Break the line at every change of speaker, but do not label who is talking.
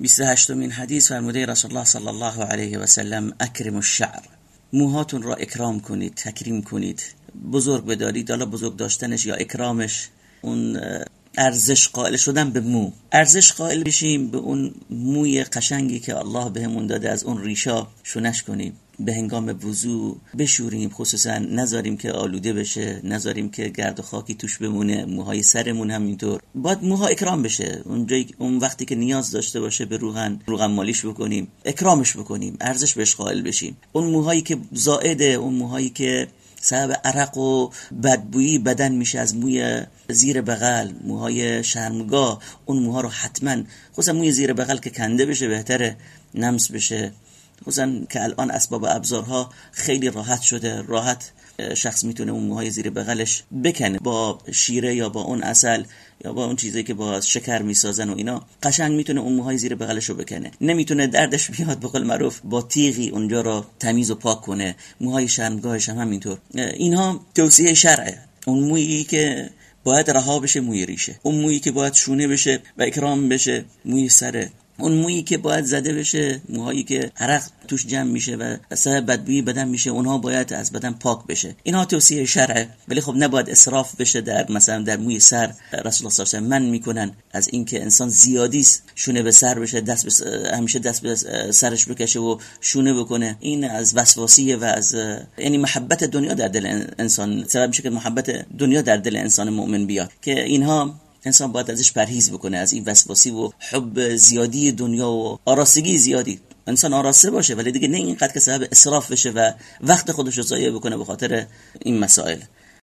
28 مین حدیث فرموده رسول الله صلی الله علیه و سلم اکرم الشعر. موهاتون را اکرام کنید تکریم کنید. بزرگ بدارید حالا بزرگ داشتنش یا اکرامش اون ارزش قائل شدن به مو. ارزش قائل بشیم به اون موی قشنگی که الله بهمون داده از اون ریشا شونش کنیم. به هنگام وضوع بشوریم. خصوصا نذاریم که آلوده بشه نذاریم که گرد و خاکی توش بمونه موهای سرمون هم اینطور باید موها اکرام بشه. اون, اون وقتی که نیاز داشته باشه به روغن روغن مالیش بکنیم اکرامش بکنیم ارزش بهش قائل بشیم. اون موهایی که زائده اون موهایی که سبب عرق و بدبویی بدن میشه از موی زیر بغل موهای شرمگاه اون موها رو حتما خصوصا موی زیر بغل که کنده بشه بهتره نمس بشه. خصوصا که الان اسباب ابزارها خیلی راحت شده راحت شخص می‌تونه اون موهای زیر بغلش بکنه با شیره یا با اون اصل یا با اون چیزی که با شکر می‌سازن و اینا قشنگ می‌تونه اون موهای زیر بغلش رو بکنه. نمی‌تونه دردش بیاد به قول معروف با تیغی اونجا رو تمیز و پاک کنه. موهای شرمگاهش هم همینطور. اینها توصیه شرعه. اون مویی که باید رها بشه موی ریشه. اون مویی که باید شونه بشه و اکرام بشه موی سره. اون مویی که باید زده بشه موهایی که عرق توش جمع میشه و اثر بدبویی بدن میشه اونها باید از بدن پاک بشه. اینها توصیه شرعه ولی خب نباید اسراف بشه در مثلا در موی سر. رسول الله صلی من می‌کنن از اینکه انسان زیادی شونه به سر بشه دست همیشه دست به سرش بکشه و شونه بکنه. این از وسواسیه و از یعنی محبت دنیا در دل انسان. سبب میشه که محبت دنیا در دل انسان مؤمن بیاد. که اینها انسان باید ازش پرهیز بکنه از این وسواسی و حب زیادی دنیا و آراستگی زیادی. انسان آراسته باشه ولی دیگه نه اینقدر که سبب اصراف بشه و وقت خودش رو ضایع بکنه به خاطر این مسائل.